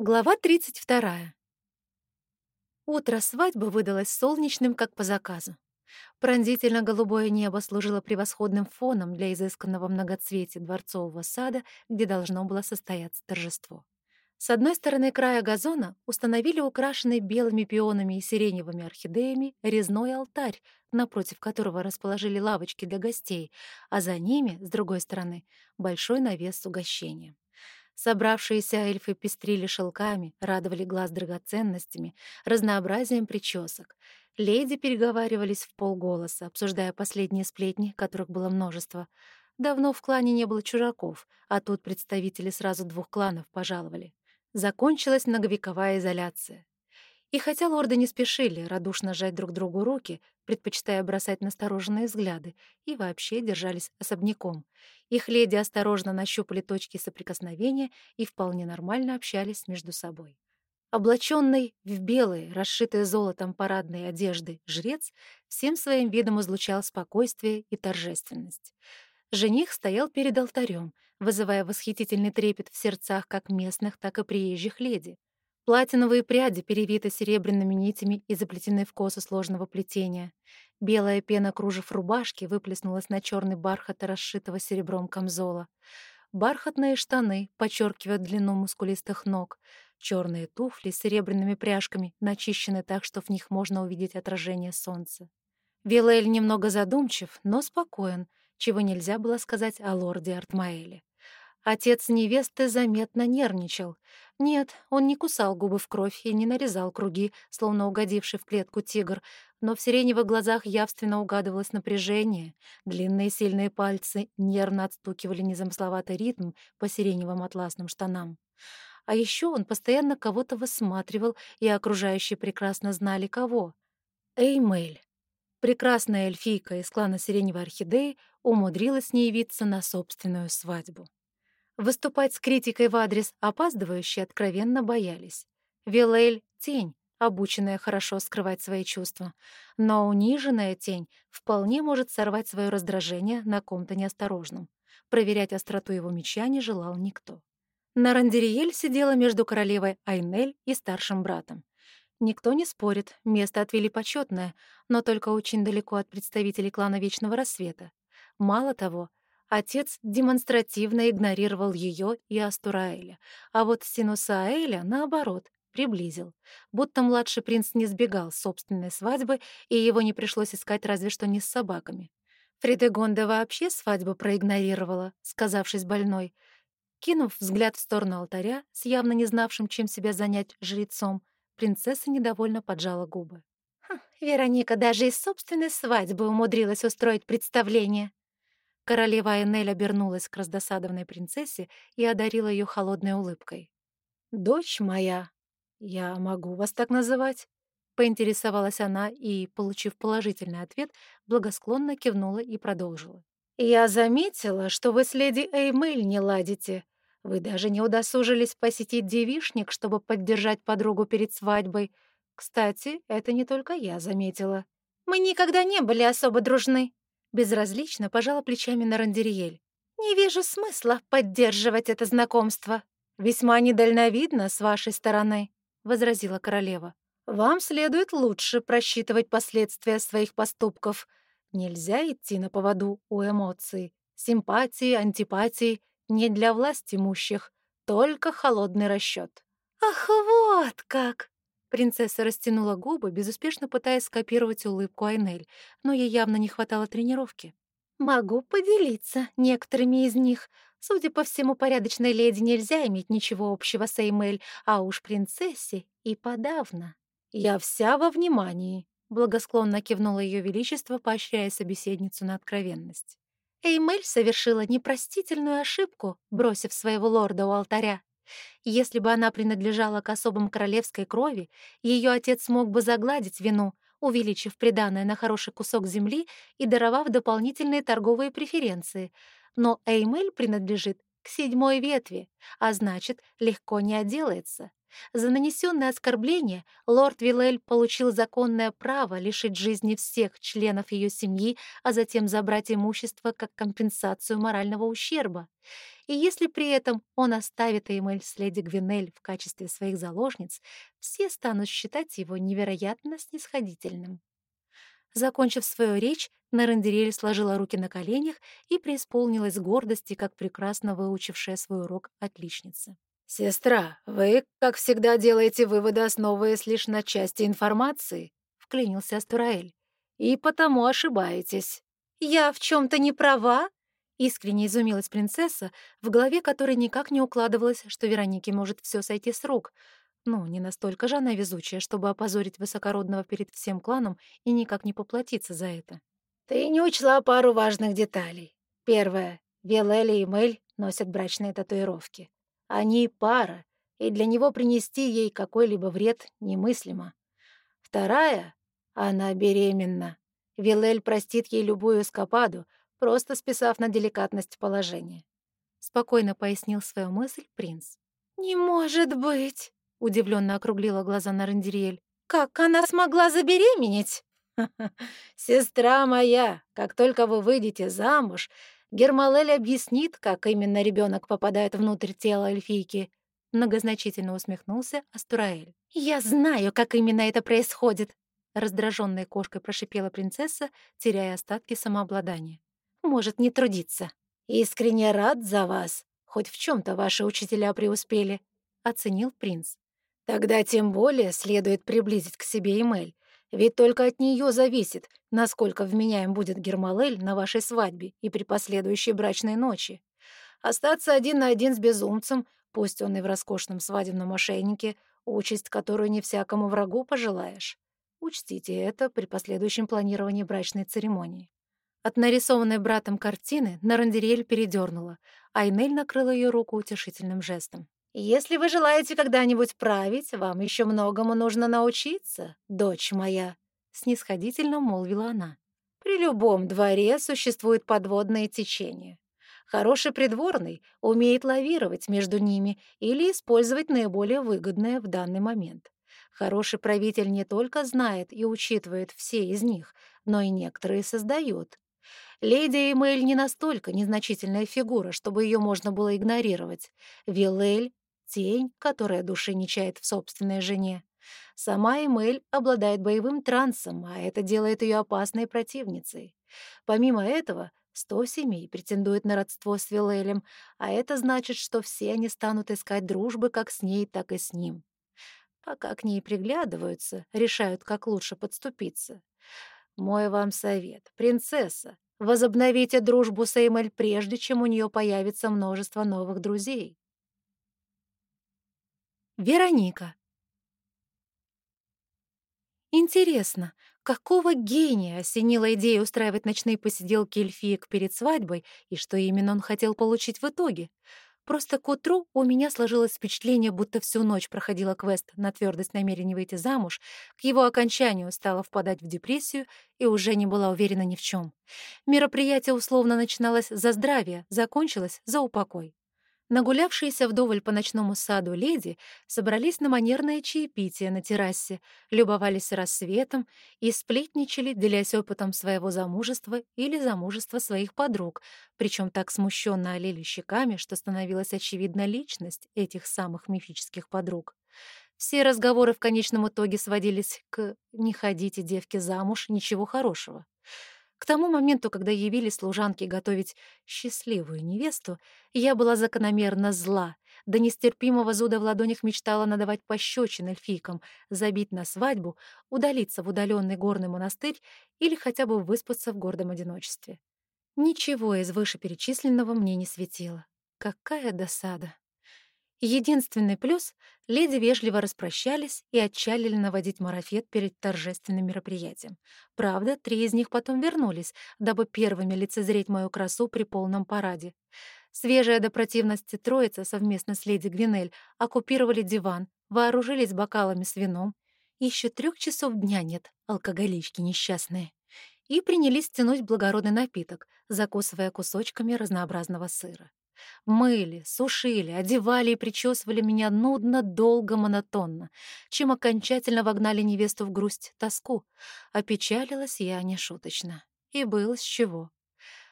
Глава 32. Утро свадьбы выдалось солнечным, как по заказу. Пронзительно-голубое небо служило превосходным фоном для изысканного многоцветия дворцового сада, где должно было состояться торжество. С одной стороны края газона установили украшенный белыми пионами и сиреневыми орхидеями резной алтарь, напротив которого расположили лавочки для гостей, а за ними, с другой стороны, большой навес с угощением. Собравшиеся эльфы пестрили шелками, радовали глаз драгоценностями, разнообразием причесок. Леди переговаривались в полголоса, обсуждая последние сплетни, которых было множество. Давно в клане не было чужаков, а тут представители сразу двух кланов пожаловали. Закончилась многовековая изоляция. И хотя лорды не спешили радушно жать друг другу руки, предпочитая бросать настороженные взгляды, и вообще держались особняком, их леди осторожно нащупали точки соприкосновения и вполне нормально общались между собой. Облаченный в белые, расшитые золотом парадные одежды, жрец всем своим видом излучал спокойствие и торжественность. Жених стоял перед алтарем, вызывая восхитительный трепет в сердцах как местных, так и приезжих леди. Платиновые пряди перевиты серебряными нитями и заплетены в косу сложного плетения. Белая пена кружев рубашки выплеснулась на черный бархат расшитого серебром камзола. Бархатные штаны подчеркивают длину мускулистых ног. Черные туфли с серебряными пряжками начищены так, что в них можно увидеть отражение солнца. Вилель немного задумчив, но спокоен, чего нельзя было сказать о лорде Артмаэле. Отец невесты заметно нервничал. Нет, он не кусал губы в кровь и не нарезал круги, словно угодивший в клетку тигр, но в сиреневых глазах явственно угадывалось напряжение. Длинные сильные пальцы нервно отстукивали незамысловатый ритм по сиреневым атласным штанам. А еще он постоянно кого-то высматривал, и окружающие прекрасно знали кого. Эймель. Прекрасная эльфийка из клана Сиреневой Орхидеи умудрилась не явиться на собственную свадьбу. Выступать с критикой в адрес опаздывающие откровенно боялись. Вилель — тень, обученная хорошо скрывать свои чувства. Но униженная тень вполне может сорвать свое раздражение на ком-то неосторожном. Проверять остроту его меча не желал никто. Нарандериель сидела между королевой Айнель и старшим братом. Никто не спорит, место отвели почетное, но только очень далеко от представителей клана Вечного Рассвета. Мало того, Отец демонстративно игнорировал ее и Астураэля, а вот Синусаэля, наоборот, приблизил. Будто младший принц не сбегал собственной свадьбы, и его не пришлось искать разве что не с собаками. Фридегонда вообще свадьбу проигнорировала, сказавшись больной. Кинув взгляд в сторону алтаря, с явно не знавшим, чем себя занять жрецом, принцесса недовольно поджала губы. Хм, Вероника даже из собственной свадьбы умудрилась устроить представление. Королева Энель обернулась к раздосадованной принцессе и одарила ее холодной улыбкой. «Дочь моя, я могу вас так называть?» Поинтересовалась она и, получив положительный ответ, благосклонно кивнула и продолжила. «Я заметила, что вы с леди Эймель не ладите. Вы даже не удосужились посетить девишник, чтобы поддержать подругу перед свадьбой. Кстати, это не только я заметила. Мы никогда не были особо дружны», Безразлично пожала плечами на Рандериель. «Не вижу смысла поддерживать это знакомство. Весьма недальновидно с вашей стороны», — возразила королева. «Вам следует лучше просчитывать последствия своих поступков. Нельзя идти на поводу у эмоций. Симпатии, антипатии — не для власть имущих, только холодный расчет. «Ах, вот как!» Принцесса растянула губы, безуспешно пытаясь скопировать улыбку Айнель, но ей явно не хватало тренировки. «Могу поделиться некоторыми из них. Судя по всему, порядочной леди нельзя иметь ничего общего с Эймель, а уж принцессе и подавно». «Я вся во внимании», — благосклонно кивнула Ее Величество, поощряя собеседницу на откровенность. Эймель совершила непростительную ошибку, бросив своего лорда у алтаря. Если бы она принадлежала к особам королевской крови, ее отец мог бы загладить вину, увеличив приданное на хороший кусок земли и даровав дополнительные торговые преференции. Но Эймель принадлежит к седьмой ветви, а значит, легко не отделается. За нанесенное оскорбление лорд Вилель получил законное право лишить жизни всех членов ее семьи, а затем забрать имущество как компенсацию морального ущерба. И если при этом он оставит Эймель с леди Гвинель в качестве своих заложниц, все станут считать его невероятно снисходительным. Закончив свою речь, Нарандерель сложила руки на коленях и преисполнилась гордости, как прекрасно выучившая свой урок отличница. «Сестра, вы, как всегда, делаете выводы, основываясь лишь на части информации», — вклинился Астураэль. «И потому ошибаетесь». «Я в чем то не права?» Искренне изумилась принцесса, в голове которой никак не укладывалось, что Веронике может все сойти с рук. Ну, не настолько же она везучая, чтобы опозорить высокородного перед всем кланом и никак не поплатиться за это. «Ты не учла пару важных деталей. Первое. Виолелли и Мэль носят брачные татуировки. Они пара, и для него принести ей какой-либо вред немыслимо. Вторая — она беременна. Вилель простит ей любую эскападу, просто списав на деликатность положения. Спокойно пояснил свою мысль принц. «Не может быть!» — удивленно округлила глаза Нарандириэль. «Как она смогла забеременеть?» «Сестра моя, как только вы выйдете замуж, Гермалель объяснит, как именно ребенок попадает внутрь тела эльфийки. Многозначительно усмехнулся Астураэль. «Я знаю, как именно это происходит», — раздраженной кошкой прошипела принцесса, теряя остатки самообладания. «Может, не трудиться». «Искренне рад за вас. Хоть в чем то ваши учителя преуспели», — оценил принц. «Тогда тем более следует приблизить к себе Эмель. Ведь только от нее зависит, насколько вменяем будет Гермалель на вашей свадьбе и при последующей брачной ночи. Остаться один на один с безумцем, пусть он и в роскошном свадебном ошейнике, участь, которую не всякому врагу пожелаешь. Учтите это при последующем планировании брачной церемонии. От нарисованной братом картины Нарандериэль передернула, а Инель накрыла ее руку утешительным жестом. Если вы желаете когда-нибудь править, вам еще многому нужно научиться, дочь моя», — снисходительно молвила она. «При любом дворе существует подводное течение. Хороший придворный умеет лавировать между ними или использовать наиболее выгодное в данный момент. Хороший правитель не только знает и учитывает все из них, но и некоторые создает. Леди Эмэль не настолько незначительная фигура, чтобы ее можно было игнорировать. Вилель тень, которая души не чает в собственной жене. Сама Эмель обладает боевым трансом, а это делает ее опасной противницей. Помимо этого, сто семей претендует на родство с Вилелем, а это значит, что все они станут искать дружбы как с ней, так и с ним. Пока к ней приглядываются, решают, как лучше подступиться. Мой вам совет, принцесса, возобновите дружбу с Эмель прежде, чем у нее появится множество новых друзей. Вероника. Интересно, какого гения осенила идея устраивать ночные посиделки эльфиек перед свадьбой и что именно он хотел получить в итоге? Просто к утру у меня сложилось впечатление, будто всю ночь проходила квест на твердость намерения выйти замуж, к его окончанию стала впадать в депрессию и уже не была уверена ни в чем. Мероприятие условно начиналось за здравие, закончилось за упокой. Нагулявшиеся вдоволь по ночному саду леди собрались на манерное чаепитие на террасе, любовались рассветом и сплетничали, делясь опытом своего замужества или замужества своих подруг, причем так смущенно олели щеками, что становилась очевидна личность этих самых мифических подруг. Все разговоры в конечном итоге сводились к «не ходите, девки, замуж, ничего хорошего». К тому моменту, когда явились служанки готовить счастливую невесту, я была закономерно зла, до нестерпимого зуда в ладонях мечтала надавать пощечин эльфийкам, забить на свадьбу, удалиться в удаленный горный монастырь или хотя бы выспаться в гордом одиночестве. Ничего из вышеперечисленного мне не светило. Какая досада! Единственный плюс — леди вежливо распрощались и отчалили наводить марафет перед торжественным мероприятием. Правда, три из них потом вернулись, дабы первыми лицезреть мою красу при полном параде. Свежая до противности троица совместно с леди Гвинель оккупировали диван, вооружились бокалами с вином. Еще трех часов дня нет, алкоголички несчастные. И принялись тянуть благородный напиток, закусывая кусочками разнообразного сыра. Мыли, сушили, одевали и причесывали меня нудно, долго, монотонно, чем окончательно вогнали невесту в грусть, тоску. Опечалилась я нешуточно. И было с чего.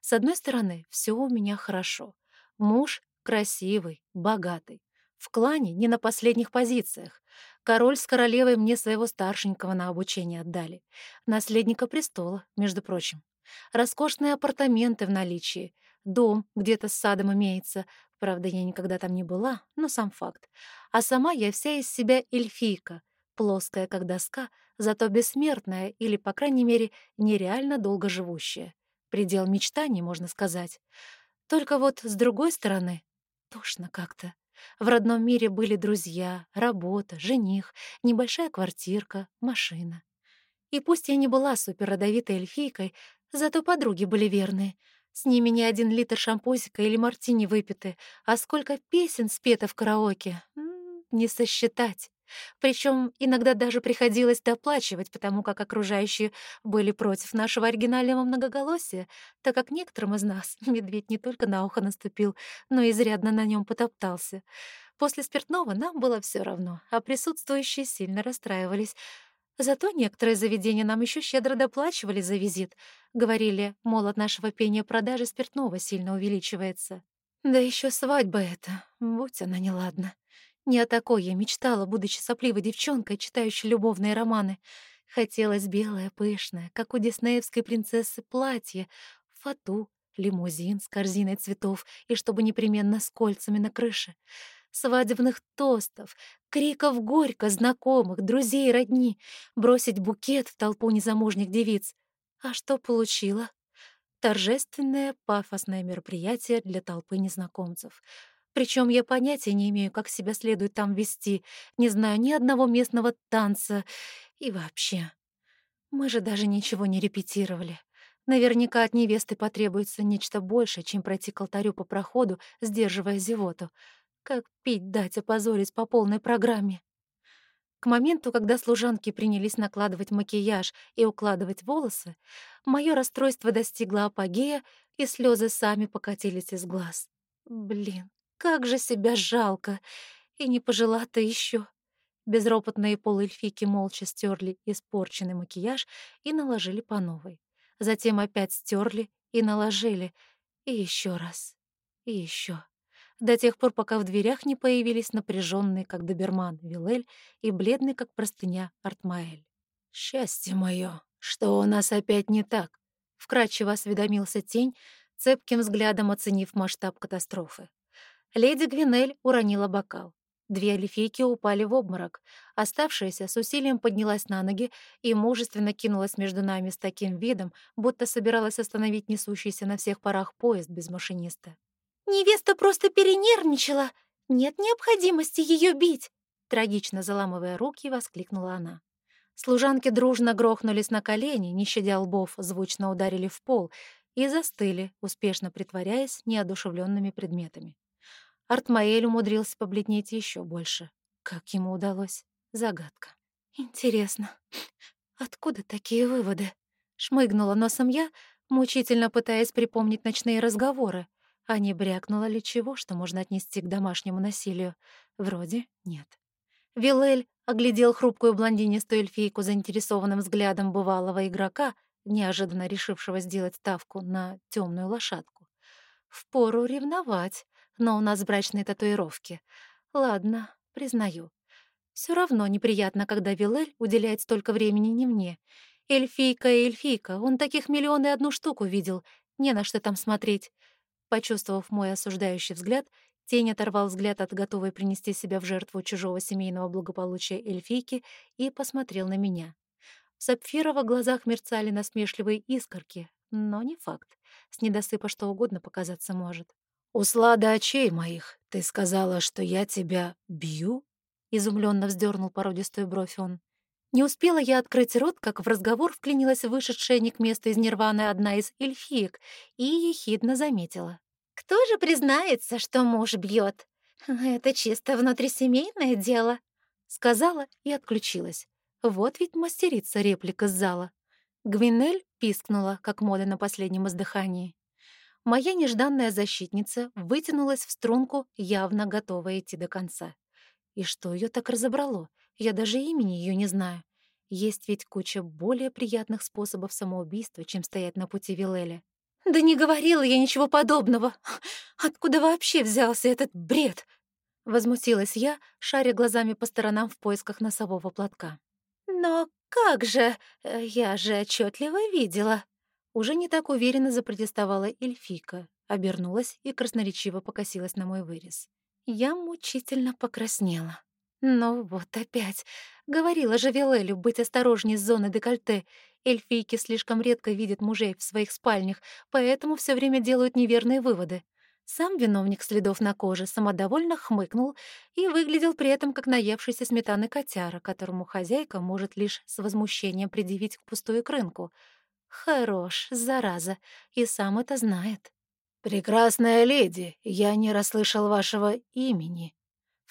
С одной стороны, все у меня хорошо. Муж красивый, богатый. В клане не на последних позициях. Король с королевой мне своего старшенького на обучение отдали. Наследника престола, между прочим. Роскошные апартаменты в наличии. Дом где-то с садом имеется. Правда, я никогда там не была, но сам факт. А сама я вся из себя эльфийка. Плоская, как доска, зато бессмертная или, по крайней мере, нереально долго живущая. Предел мечтаний, можно сказать. Только вот с другой стороны, тошно как-то. В родном мире были друзья, работа, жених, небольшая квартирка, машина. И пусть я не была суперродовитой эльфийкой, зато подруги были верные. С ними не один литр шампусика или мартини выпиты, а сколько песен спето в караоке. Не сосчитать. Причем иногда даже приходилось доплачивать, потому как окружающие были против нашего оригинального многоголосия, так как некоторым из нас медведь не только на ухо наступил, но и изрядно на нем потоптался. После спиртного нам было все равно, а присутствующие сильно расстраивались. Зато некоторые заведения нам еще щедро доплачивали за визит. Говорили, мол, от нашего пения продажи спиртного сильно увеличивается. Да еще свадьба эта, будь она неладна. Не о такой я мечтала, будучи сопливой девчонкой, читающей любовные романы. Хотелось белое, пышное, как у диснеевской принцессы, платье, фату, лимузин с корзиной цветов и чтобы непременно с кольцами на крыше. Свадебных тостов, криков горько знакомых, друзей и родни, бросить букет в толпу незамужних девиц. А что получила? Торжественное, пафосное мероприятие для толпы незнакомцев — причем я понятия не имею, как себя следует там вести, не знаю ни одного местного танца и вообще. Мы же даже ничего не репетировали. Наверняка от невесты потребуется нечто большее, чем пройти к алтарю по проходу, сдерживая зевоту. Как пить дать, опозорить по полной программе. К моменту, когда служанки принялись накладывать макияж и укладывать волосы, мое расстройство достигло апогея, и слезы сами покатились из глаз. Блин, как же себя жалко! И не пожила-то еще. Безропотные полуэльфики молча стерли испорченный макияж и наложили по новой. Затем опять стерли и наложили. И еще раз. И еще. До тех пор, пока в дверях не появились напряженный, как доберман, Вилель и бледный, как простыня, Артмаэль. «Счастье мое, что у нас опять не так?» — вкратчиво осведомился тень, цепким взглядом оценив масштаб катастрофы. Леди Гвинель уронила бокал. Две эльфийки упали в обморок. Оставшаяся с усилием поднялась на ноги и мужественно кинулась между нами с таким видом, будто собиралась остановить несущийся на всех парах поезд без машиниста. «Невеста просто перенервничала! Нет необходимости ее бить!» Трагично заламывая руки, воскликнула она. Служанки дружно грохнулись на колени, не щадя лбов, звучно ударили в пол и застыли, успешно притворяясь неодушевленными предметами. Артмаэль умудрился побледнеть еще больше. Как ему удалось? Загадка. Интересно, откуда такие выводы? Шмыгнула носом я, мучительно пытаясь припомнить ночные разговоры. А не брякнула ли чего, что можно отнести к домашнему насилию? Вроде нет. Вилель оглядел хрупкую блондинистую эльфийку заинтересованным взглядом бывалого игрока, неожиданно решившего сделать ставку на темную лошадку. Впору ревновать но у нас брачные татуировки. Ладно, признаю. Все равно неприятно, когда Вилель уделяет столько времени не мне. Эльфийка и эльфийка, он таких миллион и одну штуку видел, не на что там смотреть. Почувствовав мой осуждающий взгляд, тень оторвал взгляд от готовой принести себя в жертву чужого семейного благополучия эльфийки и посмотрел на меня. В сапфировых глазах мерцали насмешливые искорки, но не факт. С недосыпа что угодно показаться может. «У слада очей моих ты сказала, что я тебя бью?» Изумленно вздернул породистую бровь он. Не успела я открыть рот, как в разговор вклинилась вышедшая не к месту из нирваны одна из эльфиек и ехидно заметила. «Кто же признается, что муж бьет? Это чисто внутрисемейное дело», — сказала и отключилась. Вот ведь мастерица реплика с зала. Гвинель пискнула, как мода на последнем издыхании. Моя нежданная защитница вытянулась в струнку, явно готовая идти до конца. И что ее так разобрало? Я даже имени ее не знаю. Есть ведь куча более приятных способов самоубийства, чем стоять на пути Вилеля. «Да не говорила я ничего подобного! Откуда вообще взялся этот бред?» Возмутилась я, шаря глазами по сторонам в поисках носового платка. «Но как же? Э, я же отчетливо видела!» Уже не так уверенно запротестовала эльфика, обернулась и красноречиво покосилась на мой вырез. Я мучительно покраснела. Но вот опять. Говорила же Вилелю быть осторожней с зоны декольте. Эльфийки слишком редко видят мужей в своих спальнях, поэтому все время делают неверные выводы. Сам виновник следов на коже самодовольно хмыкнул и выглядел при этом как наевшийся сметаны котяра, которому хозяйка может лишь с возмущением предъявить пустую крынку. Хорош, зараза, и сам это знает. «Прекрасная леди, я не расслышал вашего имени», —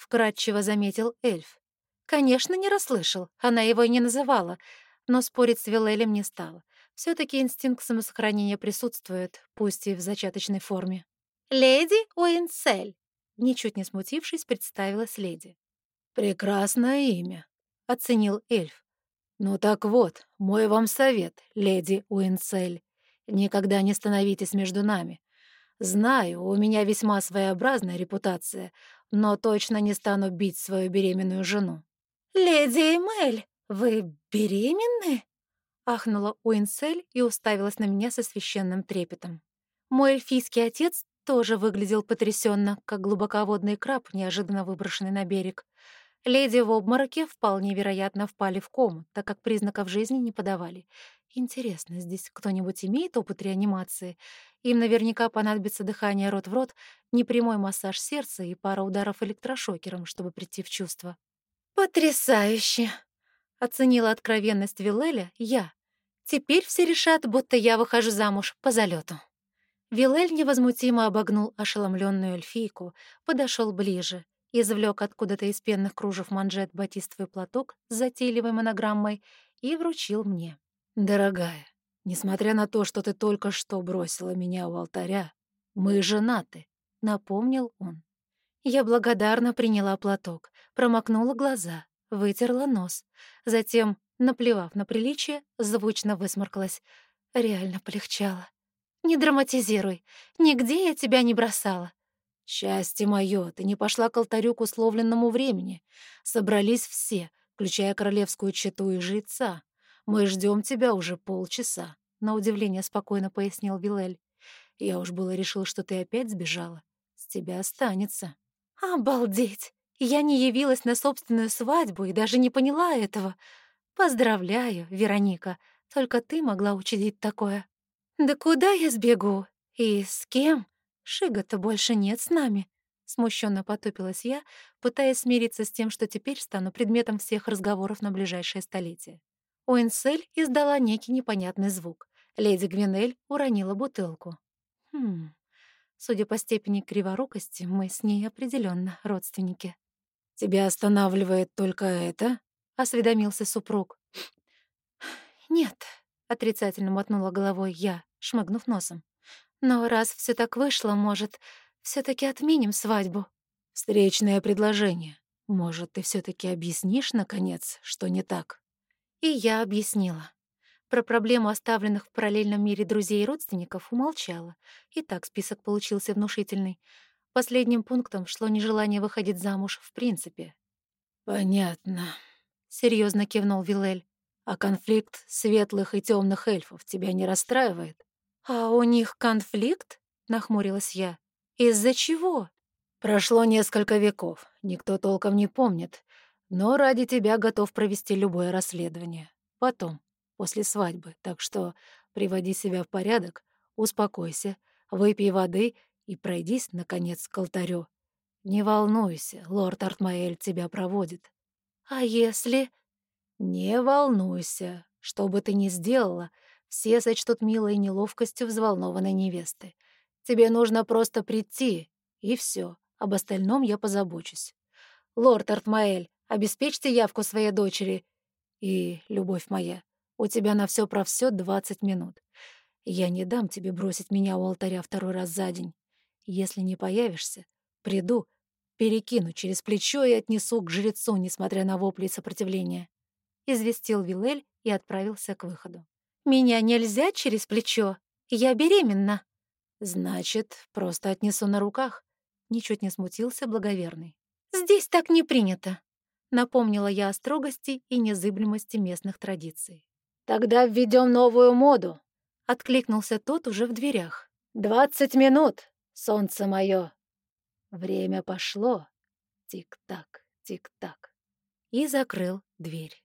вкратчиво заметил эльф. Конечно, не расслышал, она его и не называла, но спорить с Вилелем не стала. все таки инстинкт самосохранения присутствует, пусть и в зачаточной форме. «Леди Уинсель», — ничуть не смутившись, представилась леди. «Прекрасное имя», — оценил эльф. «Ну так вот, мой вам совет, леди Уинсель. Никогда не становитесь между нами. Знаю, у меня весьма своеобразная репутация, но точно не стану бить свою беременную жену». «Леди Эмель, вы беременны?» — ахнула Уинсель и уставилась на меня со священным трепетом. Мой эльфийский отец тоже выглядел потрясенно, как глубоководный краб, неожиданно выброшенный на берег. Леди в обмороке вполне вероятно впали в кому, так как признаков жизни не подавали. Интересно, здесь кто-нибудь имеет опыт реанимации? Им наверняка понадобится дыхание рот в рот, непрямой массаж сердца и пара ударов электрошокером, чтобы прийти в чувство. «Потрясающе!» — оценила откровенность Вилеля я. «Теперь все решат, будто я выхожу замуж по залету. Вилель невозмутимо обогнул ошеломленную эльфийку, подошел ближе, извлек откуда-то из пенных кружев манжет батистовый платок с затейливой монограммой и вручил мне. «Дорогая, несмотря на то, что ты только что бросила меня у алтаря, мы женаты», — напомнил он. Я благодарно приняла платок, промокнула глаза, вытерла нос. Затем, наплевав на приличие, звучно высморкалась. Реально полегчало. «Не драматизируй. Нигде я тебя не бросала. «Счастье мое, ты не пошла к алтарю к условленному времени. Собрались все, включая королевскую чету и жреца. Мы ждем тебя уже полчаса», — на удивление спокойно пояснил Вилель. «Я уж было решил, что ты опять сбежала. С тебя останется». «Обалдеть! Я не явилась на собственную свадьбу и даже не поняла этого. Поздравляю, Вероника, только ты могла учудить такое». «Да куда я сбегу? И с кем? Шига-то больше нет с нами». Смущенно потупилась я, пытаясь смириться с тем, что теперь стану предметом всех разговоров на ближайшее столетие. Уинсель издала некий непонятный звук. Леди Гвинель уронила бутылку. Хм, судя по степени криворукости, мы с ней определенно родственники. «Тебя останавливает только это?» — осведомился супруг. «Нет», — отрицательно мотнула головой я, шмыгнув носом. «Но раз все так вышло, может, все таки отменим свадьбу?» «Встречное предложение. Может, ты все таки объяснишь, наконец, что не так?» И я объяснила. Про проблему оставленных в параллельном мире друзей и родственников умолчала. И так список получился внушительный. Последним пунктом шло нежелание выходить замуж в принципе. «Понятно», — серьезно кивнул Вилель. «А конфликт светлых и темных эльфов тебя не расстраивает?» «А у них конфликт?» — нахмурилась я. «Из-за чего?» «Прошло несколько веков, никто толком не помнит, но ради тебя готов провести любое расследование. Потом, после свадьбы, так что приводи себя в порядок, успокойся, выпей воды и пройдись, наконец, к алтарю. Не волнуйся, лорд Артмаэль тебя проводит. А если... Не волнуйся, что бы ты ни сделала, все сочтут милой неловкостью взволнованной невесты. Тебе нужно просто прийти, и все. Об остальном я позабочусь. Лорд Артмаэль, Обеспечьте явку своей дочери. И, любовь моя, у тебя на все про все 20 минут. Я не дам тебе бросить меня у алтаря второй раз за день. Если не появишься, приду, перекину через плечо и отнесу к жрецу, несмотря на вопли и сопротивление», — известил Вилель и отправился к выходу. «Меня нельзя через плечо? Я беременна». «Значит, просто отнесу на руках», — ничуть не смутился благоверный. «Здесь так не принято», — напомнила я о строгости и незыблемости местных традиций. «Тогда введем новую моду», — откликнулся тот уже в дверях. «Двадцать минут, солнце мое!» Время пошло. Тик-так, тик-так. И закрыл дверь.